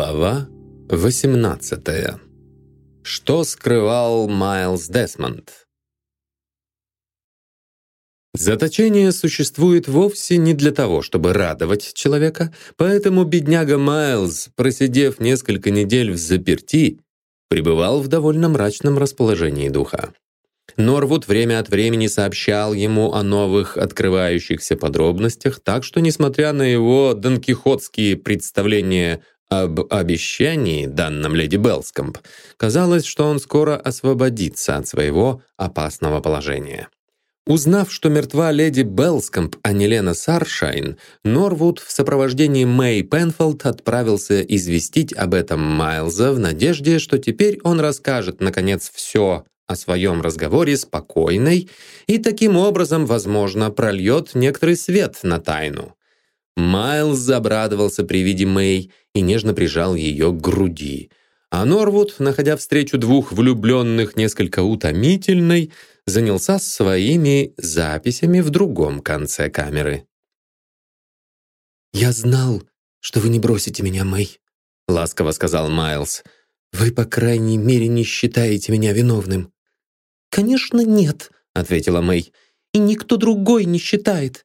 Глава 18. Что скрывал Майлз Десмонд? Заточение существует вовсе не для того, чтобы радовать человека, поэтому бедняга Майлз, просидев несколько недель в заперти, пребывал в довольно мрачном расположении духа. Норвуд время от времени сообщал ему о новых открывающихся подробностях, так что, несмотря на его донкихотские представления об обещании, данном леди Белскомп, казалось, что он скоро освободится от своего опасного положения. Узнав, что мертва леди Белскомп, а не Лена Саршайн, Норвуд в сопровождении Мэй Пенфолд отправился известить об этом Майлза в надежде, что теперь он расскажет, наконец, все о своем разговоре с покойной и таким образом, возможно, прольет некоторый свет на тайну. Майлз обрадовался при виде Мэй и нежно прижал ее к груди. А Норвуд, находя встречу двух влюбленных несколько утомительной, занялся своими записями в другом конце камеры. «Я знал, что вы не бросите меня, Мэй», — ласково сказал Майлз. «Вы, по крайней мере, не считаете меня виновным». «Конечно, нет», — ответила Мэй. «И никто другой не считает.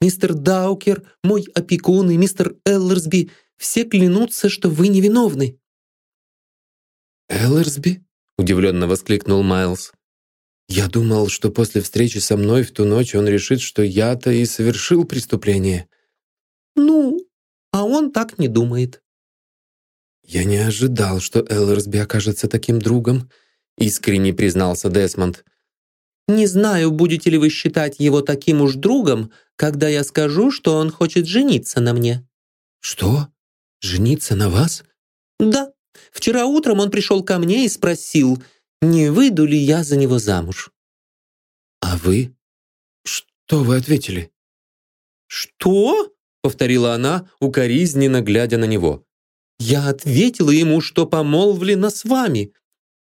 Мистер Даукер, мой опекун и мистер Эллерсби все клянутся, что вы невиновны». «Эллерсби?» — удивленно воскликнул Майлз. «Я думал, что после встречи со мной в ту ночь он решит, что я-то и совершил преступление». «Ну, а он так не думает». «Я не ожидал, что Эллерсби окажется таким другом», — искренне признался Десмонд. «Не знаю, будете ли вы считать его таким уж другом, когда я скажу, что он хочет жениться на мне». «Что? Жениться на вас?» «Да. Вчера утром он пришел ко мне и спросил, не выйду ли я за него замуж». «А вы? Что вы ответили?» «Что?» — повторила она, укоризненно глядя на него. «Я ответила ему, что помолвлена с вами.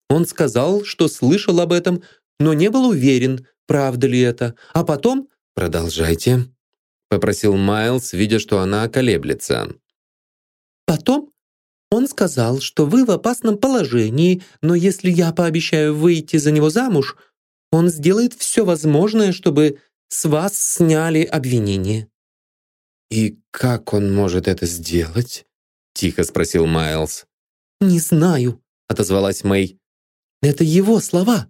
Он сказал, что слышал об этом, но не был уверен, правда ли это. А потом «Продолжайте», — попросил Майлз, видя, что она колеблется. «Потом он сказал, что вы в опасном положении, но если я пообещаю выйти за него замуж, он сделает все возможное, чтобы с вас сняли обвинение». «И как он может это сделать?» — тихо спросил Майлз. «Не знаю», — отозвалась Мэй. «Это его слова.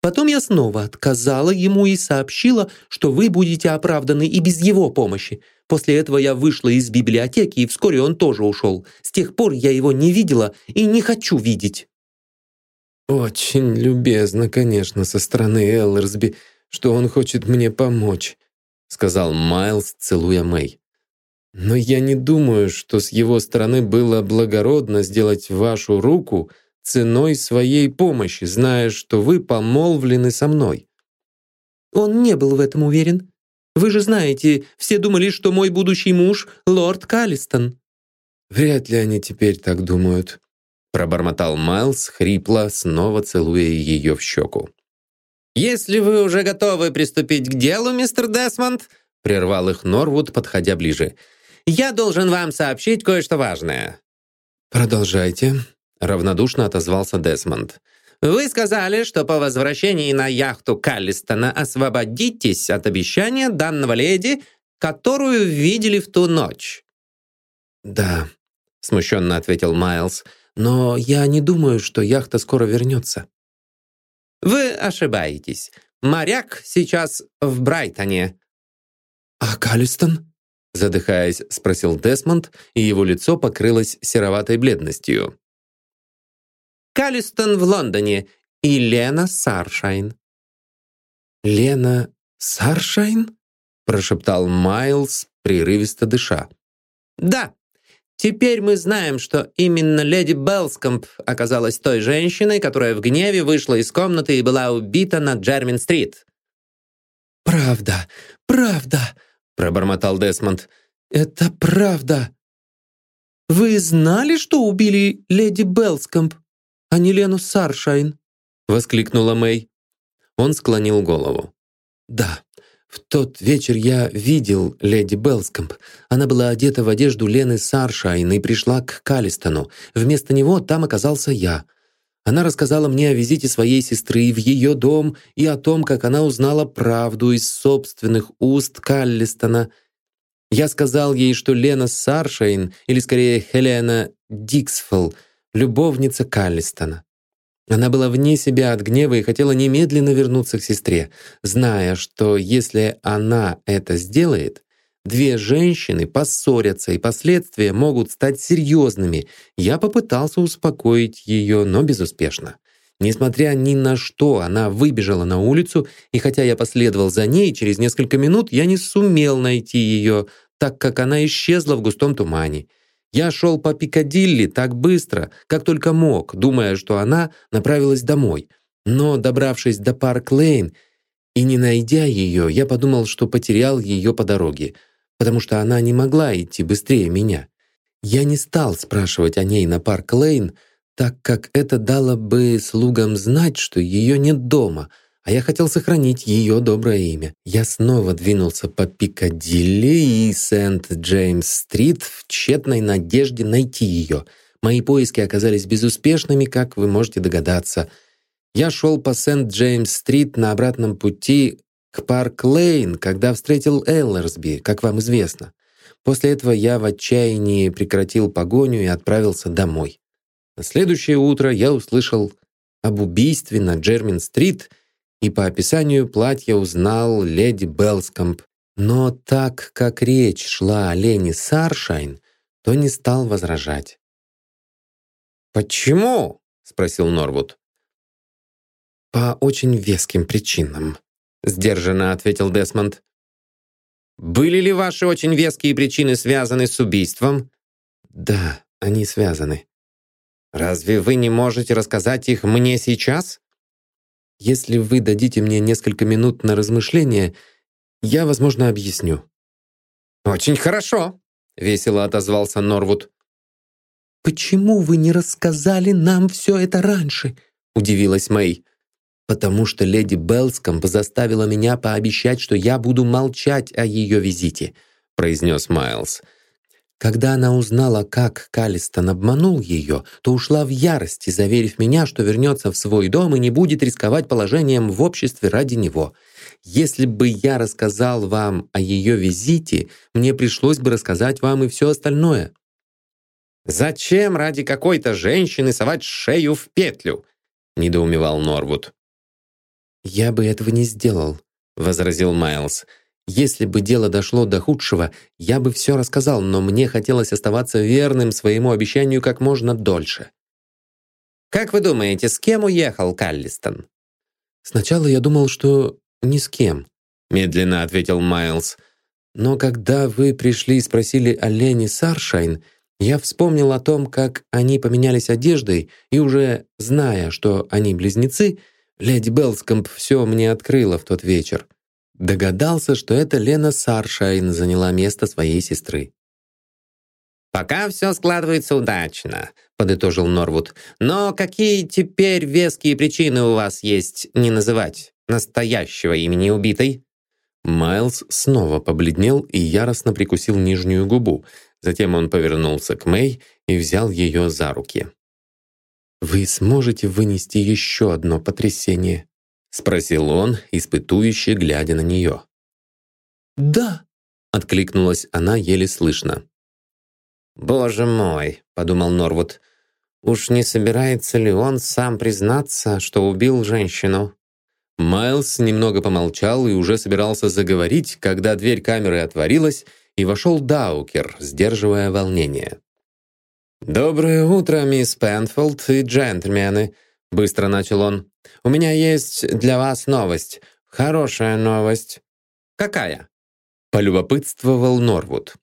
Потом я снова отказала ему и сообщила, что вы будете оправданы и без его помощи. После этого я вышла из библиотеки, и вскоре он тоже ушел. С тех пор я его не видела и не хочу видеть». «Очень любезно, конечно, со стороны Эллерсби, что он хочет мне помочь», сказал Майлз, целуя Мэй. «Но я не думаю, что с его стороны было благородно сделать вашу руку ценой своей помощи, зная, что вы помолвлены со мной». «Он не был в этом уверен. Вы же знаете, все думали, что мой будущий муж — лорд Каллистон». «Вряд ли они теперь так думают», — пробормотал Майлз, хрипло, снова целуя ее в щеку. «Если вы уже готовы приступить к делу, мистер Десмонд», — прервал их Норвуд, подходя ближе, «я должен вам сообщить кое-что важное». «Продолжайте», равнодушно отозвался Десмонд. «Вы сказали, что по возвращении на яхту Каллистона освободитесь от обещания данного леди, которую видели в ту ночь». «Да», — смущенно ответил Майлз, «но я не думаю, что яхта скоро вернется». «Вы ошибаетесь. Моряк сейчас в Брайтоне». «А Каллистон?» Задыхаясь, спросил Десмонд, и его лицо покрылось сероватой бледностью. Каллистон в Лондоне и Лена Саршайн». «Лена Саршайн?» прошептал Майлз, прерывисто дыша. «Да, теперь мы знаем, что именно леди Белскомп оказалась той женщиной, которая в гневе вышла из комнаты и была убита на Джермин-стрит». «Правда, правда!» пробормотал Десмонд. «Это правда!» «Вы знали, что убили леди Белскомп?» А не Лену Саршайн!» — воскликнула Мэй. Он склонил голову. «Да, В тот вечер я видел леди Белскомп. Она была одета в одежду Лены Саршайн и пришла к Калистону. Вместо него там оказался я. Она рассказала мне о визите своей сестры в ее дом и о том, как она узнала правду из собственных уст Каллистона. Я сказал ей, что Лена Саршайн, или скорее Хелена Диксфелл, любовница Каллистона. Она была вне себя от гнева и хотела немедленно вернуться к сестре, зная, что если она это сделает, две женщины поссорятся и последствия могут стать серьезными. Я попытался успокоить ее, но безуспешно. Несмотря ни на что, она выбежала на улицу, и хотя я последовал за ней, через несколько минут я не сумел найти ее, так как она исчезла в густом тумане. Я шел по Пикадилли так быстро, как только мог, думая, что она направилась домой. Но, добравшись до Парк-Лейн и не найдя ее, я подумал, что потерял ее по дороге, потому что она не могла идти быстрее меня. Я не стал спрашивать о ней на Парк-Лейн, так как это дало бы слугам знать, что ее нет дома — а я хотел сохранить ее доброе имя. Я снова двинулся по Пикадилли и Сент-Джеймс-стрит в тщетной надежде найти ее. Мои поиски оказались безуспешными, как вы можете догадаться. Я шел по Сент-Джеймс-стрит на обратном пути к Парк-Лейн, когда встретил Эллерсби, как вам известно. После этого я в отчаянии прекратил погоню и отправился домой. На следующее утро я услышал об убийстве на Джермин-стрит и по описанию платья узнал леди Белскомп. Но так как речь шла о Лене Саршайн, то не стал возражать. «Почему?» — спросил Норвуд. «По очень веским причинам», — сдержанно ответил Десмонд. «Были ли ваши очень веские причины связаны с убийством?» «Да, они связаны». «Разве вы не можете рассказать их мне сейчас?» Если вы дадите мне несколько минут на размышление, я, возможно, объясню». «Очень хорошо», — весело отозвался Норвуд. «Почему вы не рассказали нам все это раньше?» — удивилась Мэй. «Потому что леди Белскомп заставила меня пообещать, что я буду молчать о ее визите», — произнес Майлз. Когда она узнала, как Калистон обманул ее, то ушла в ярости, заверив меня, что вернется в свой дом и не будет рисковать положением в обществе ради него. Если бы я рассказал вам о ее визите, мне пришлось бы рассказать вам и все остальное. «Зачем ради какой-то женщины совать шею в петлю?» — недоумевал Норвуд. «Я бы этого не сделал», — возразил Майлз. Если бы дело дошло до худшего, я бы все рассказал, но мне хотелось оставаться верным своему обещанию как можно дольше. «Как вы думаете, с кем уехал Каллистон?» «Сначала я думал, что ни с кем», — медленно ответил Майлз. «Но когда вы пришли и спросили о Лене Саршайн, я вспомнил о том, как они поменялись одеждой, и уже зная, что они близнецы, леди Белскомп все мне открыла в тот вечер. Догадался, что это Лена Саршайн заняла место своей сестры. «Пока все складывается удачно», — подытожил Норвуд. «Но какие теперь веские причины у вас есть не называть настоящего имени убитой?» Майлз снова побледнел и яростно прикусил нижнюю губу. Затем он повернулся к Мэй и взял ее за руки. «Вы сможете вынести еще одно потрясение?» — спросил он, испытующе глядя на нее. «Да», — откликнулась она еле слышно. «Боже мой», — подумал Норвуд, «уж не собирается ли он сам признаться, что убил женщину?» Майлз немного помолчал и уже собирался заговорить, когда дверь камеры отворилась, и вошел Даукер, сдерживая волнение. «Доброе утро, мисс Пенфилд и джентльмены», — быстро начал он. У меня есть для вас новость. Хорошая новость». «Какая?» — полюбопытствовал Норвуд.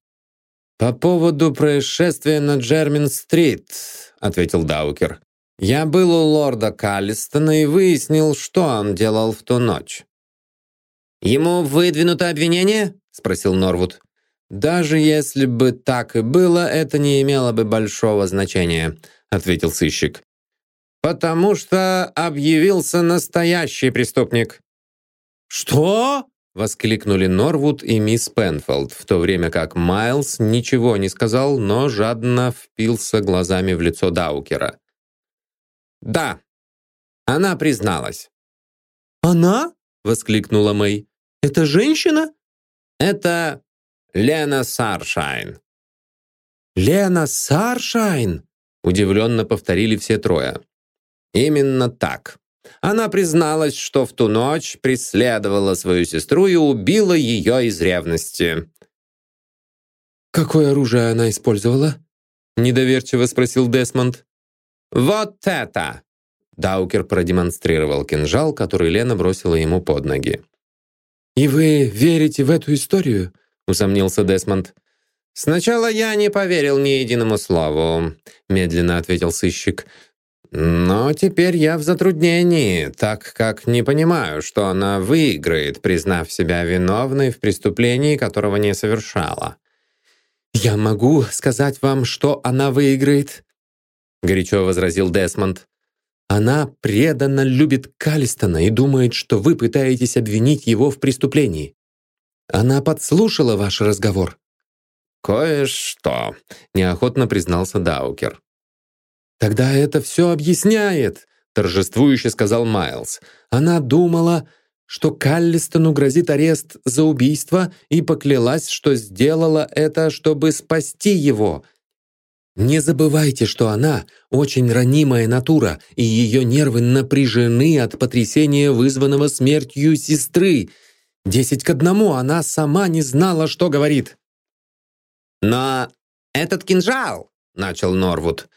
«По поводу происшествия на Джермин-стрит», — ответил Даукер. «Я был у лорда Каллистона и выяснил, что он делал в ту ночь». «Ему выдвинуто обвинение?» — спросил Норвуд. «Даже если бы так и было, это не имело бы большого значения», — ответил сыщик. «Потому что объявился настоящий преступник». «Что?» — воскликнули Норвуд и мисс Пенфолд, в то время как Майлз ничего не сказал, но жадно впился глазами в лицо Даукера. «Да, она призналась». «Она?» — воскликнула Мэй. «Это женщина?» «Это Лена Саршайн». «Лена Саршайн?» — удивленно повторили все трое. «Именно так. Она призналась, что в ту ночь преследовала свою сестру и убила ее из ревности». «Какое оружие она использовала?» — недоверчиво спросил Десмонд. «Вот это!» Даукер продемонстрировал кинжал, который Лена бросила ему под ноги. «И вы верите в эту историю?» — усомнился Десмонд. «Сначала я не поверил ни единому слову», — медленно ответил сыщик. «Но теперь я в затруднении, так как не понимаю, что она выиграет, признав себя виновной в преступлении, которого не совершала». «Я могу сказать вам, что она выиграет», — горячо возразил Десмонд. Она преданно любит Калистона и думает, что вы пытаетесь обвинить его в преступлении. Она подслушала ваш разговор». «Кое-что», — неохотно признался Даукер. «Тогда это все объясняет», — торжествующе сказал Майлз. «Она думала, что Каллистону грозит арест за убийство и поклялась, что сделала это, чтобы спасти его, не забывайте, что она очень ранимая натура, и ее нервы напряжены от потрясения, вызванного смертью сестры. Десять к одному она сама не знала, что говорит. «Но этот кинжал!» — начал Норвуд.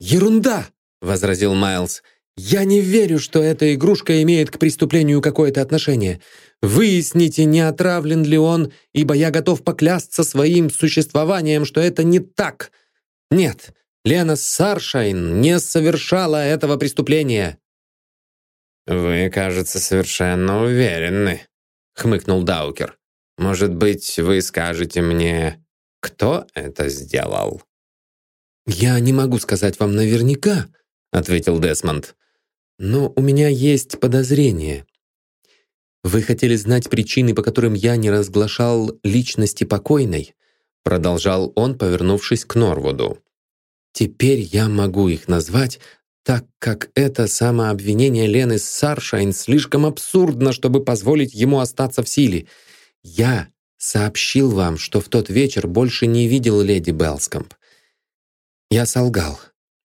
«Ерунда!» — возразил Майлз. «Я не верю, что эта игрушка имеет к преступлению какое-то отношение. Выясните, не отравлен ли он, ибо я готов поклясться своим существованием, что это не так. Нет, Лена Саршайн не совершала этого преступления. «Вы, кажется, совершенно уверены», — хмыкнул Даукер. «Может быть, вы скажете мне, кто это сделал?» «Я не могу сказать вам наверняка», — ответил Десмонд. «Но у меня есть подозрение. Вы хотели знать причины, по которым я не разглашал личности покойной? Продолжал он, повернувшись к Норвуду. «Теперь я могу их назвать, так как это самообвинение Лены Саршайн слишком абсурдно, чтобы позволить ему остаться в силе. Я сообщил вам, что в тот вечер больше не видел леди Белскомп. Я солгал.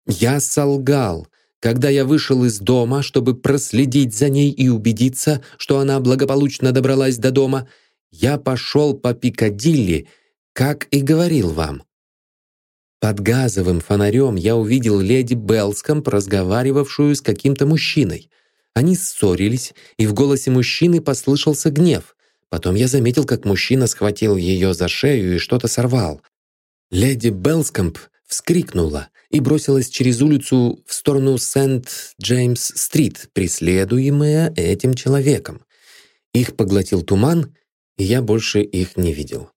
Я солгал, когда я вышел из дома, чтобы проследить за ней и убедиться, что она благополучно добралась до дома. Я пошел по Пикадилли, как и говорил вам. Под газовым фонарем я увидел леди Белскомп, разговаривавшую с каким-то мужчиной. Они ссорились, и в голосе мужчины послышался гнев. Потом я заметил, как мужчина схватил ее за шею и что-то сорвал. Леди Белскомп вскрикнула и бросилась через улицу в сторону Сент-Джеймс-стрит, преследуемая этим человеком. Их поглотил туман, и я больше их не видел.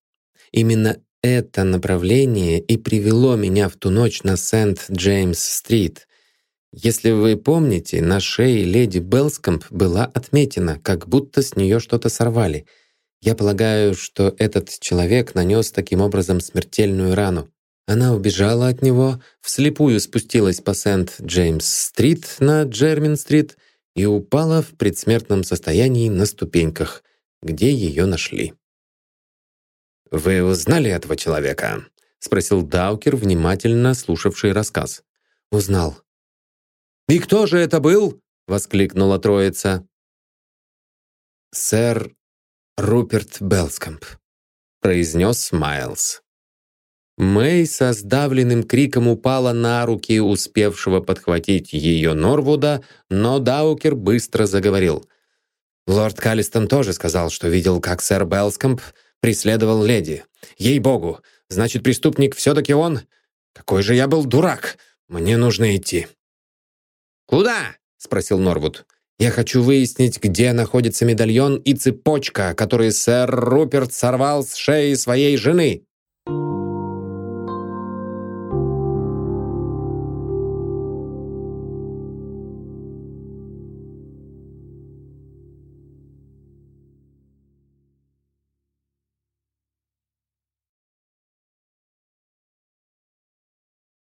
Именно это направление и привело меня в ту ночь на Сент-Джеймс-стрит. Если вы помните, на шее леди Белскомп была отметина, как будто с нее что-то сорвали. Я полагаю, что этот человек нанес таким образом смертельную рану. Она убежала от него, вслепую спустилась по Сент-Джеймс-стрит на Джермин-стрит и упала в предсмертном состоянии на ступеньках, где ее нашли. «Вы узнали этого человека?» — спросил Даукер, внимательно слушавший рассказ. «Узнал». «И кто же это был?» — воскликнула троица. «Сэр Руперт Белскомп», — произнес Майлз. Мэй со сдавленным криком упала на руки успевшего подхватить ее Норвуда, но Даукер быстро заговорил. «Лорд Каллистон тоже сказал, что видел, как сэр Белскомп преследовал леди. Ей-богу, значит, преступник все-таки он? Какой же я был дурак! Мне нужно идти». «Куда?» — спросил Норвуд. «Я хочу выяснить, где находится медальон и цепочка, которые сэр Руперт сорвал с шеи своей жены».